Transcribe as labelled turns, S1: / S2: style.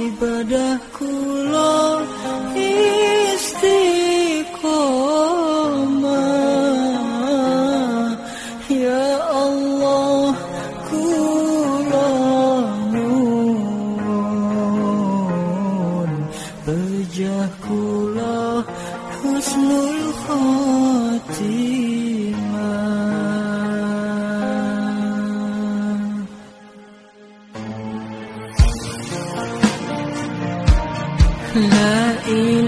S1: ibadahku lo istiqomah. Ya Allah kula nyuwun pejah kula husnul khotimah 那一